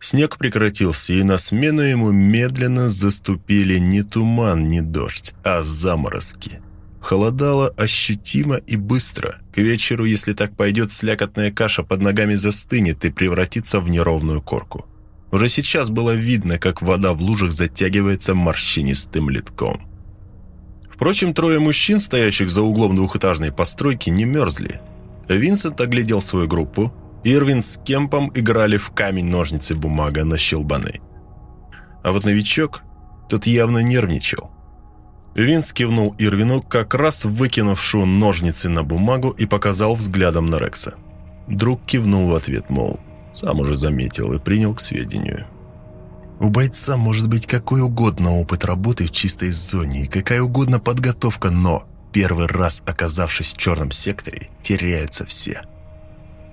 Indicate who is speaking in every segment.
Speaker 1: Снег прекратился, и на смену ему медленно заступили не туман, не дождь, а заморозки. Холодало ощутимо и быстро. К вечеру, если так пойдет, слякотная каша под ногами застынет и превратится в неровную корку. Уже сейчас было видно, как вода в лужах затягивается морщинистым литком. Впрочем, трое мужчин, стоящих за углом двухэтажной постройки, не мерзли. Винсент оглядел свою группу. Ирвин с Кемпом играли в камень-ножницы-бумага на щелбаны. А вот новичок, тот явно нервничал. Винс кивнул Ирвину, как раз выкинувшую ножницы на бумагу и показал взглядом на Рекса. Друг кивнул в ответ, мол, сам уже заметил и принял к сведению. У бойца может быть какой угодно опыт работы в чистой зоне и какая угодно подготовка, но первый раз оказавшись в черном секторе, теряются все.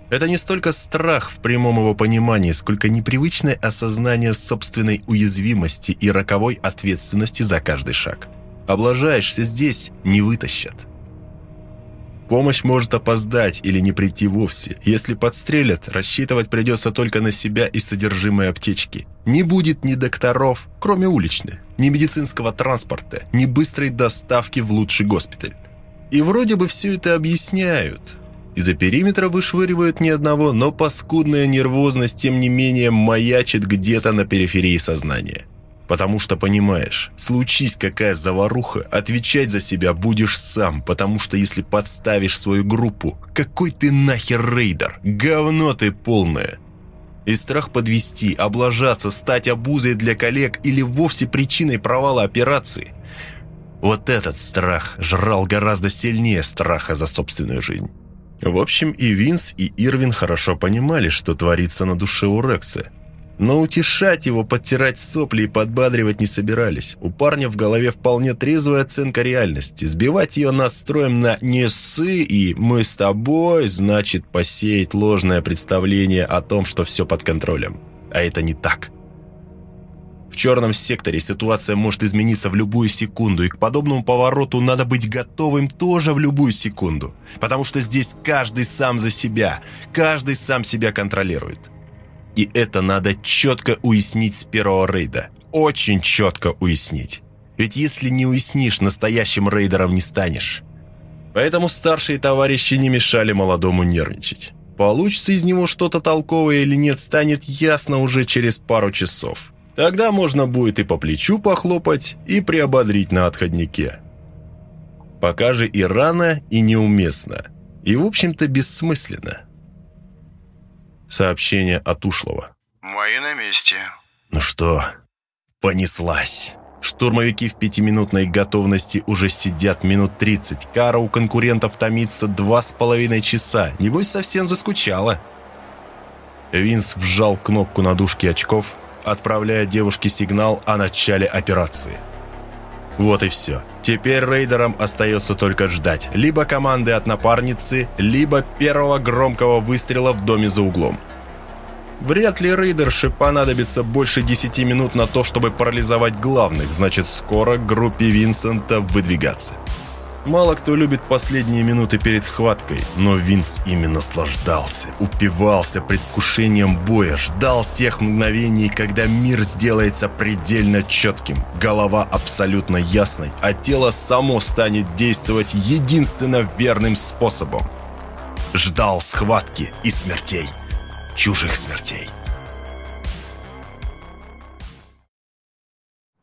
Speaker 1: Это не столько страх в прямом его понимании, сколько непривычное осознание собственной уязвимости и роковой ответственности за каждый шаг. Облажаешься здесь, не вытащат. Помощь может опоздать или не прийти вовсе. Если подстрелят, рассчитывать придется только на себя и содержимое аптечки. Не будет ни докторов, кроме уличных, ни медицинского транспорта, ни быстрой доставки в лучший госпиталь. И вроде бы все это объясняют. Из-за периметра вышвыривают ни одного, но паскудная нервозность, тем не менее, маячит где-то на периферии сознания. Потому что понимаешь, случись какая заваруха, отвечать за себя будешь сам, потому что если подставишь свою группу, какой ты нахер рейдер, говно ты полное. И страх подвести, облажаться, стать обузой для коллег или вовсе причиной провала операции. Вот этот страх жрал гораздо сильнее страха за собственную жизнь. В общем, и Винс, и Ирвин хорошо понимали, что творится на душе у Рекса. Но утешать его, подтирать сопли и подбадривать не собирались. У парня в голове вполне трезвая оценка реальности. Сбивать ее настроем на «не ссы» и «мы с тобой» значит посеять ложное представление о том, что все под контролем. А это не так. В черном секторе ситуация может измениться в любую секунду, и к подобному повороту надо быть готовым тоже в любую секунду. Потому что здесь каждый сам за себя, каждый сам себя контролирует. И это надо четко уяснить с первого рейда. Очень четко уяснить. Ведь если не уяснишь, настоящим рейдером не станешь. Поэтому старшие товарищи не мешали молодому нервничать. Получится из него что-то толковое или нет, станет ясно уже через пару часов. Тогда можно будет и по плечу похлопать, и приободрить на отходнике. Пока же и рано, и неуместно. И, в общем-то, бессмысленно. Сообщение от ушлого.
Speaker 2: «Мои на месте».
Speaker 1: Ну что, понеслась. Штурмовики в пятиминутной готовности уже сидят минут 30. Кара у конкурентов томится два с половиной часа. Небось, совсем заскучала. Винс вжал кнопку на дужке очков, отправляя девушке сигнал о начале операции. Вот и все. Теперь рейдерам остается только ждать либо команды от напарницы, либо первого громкого выстрела в доме за углом. Вряд ли рейдерше понадобится больше 10 минут на то, чтобы парализовать главных, значит скоро группе Винсента выдвигаться. Мало кто любит последние минуты перед схваткой, но Винс ими наслаждался, упивался предвкушением боя, ждал тех мгновений, когда мир сделается предельно четким, голова абсолютно ясной, а тело само станет действовать единственно верным способом. Ждал схватки и смертей, чужих смертей.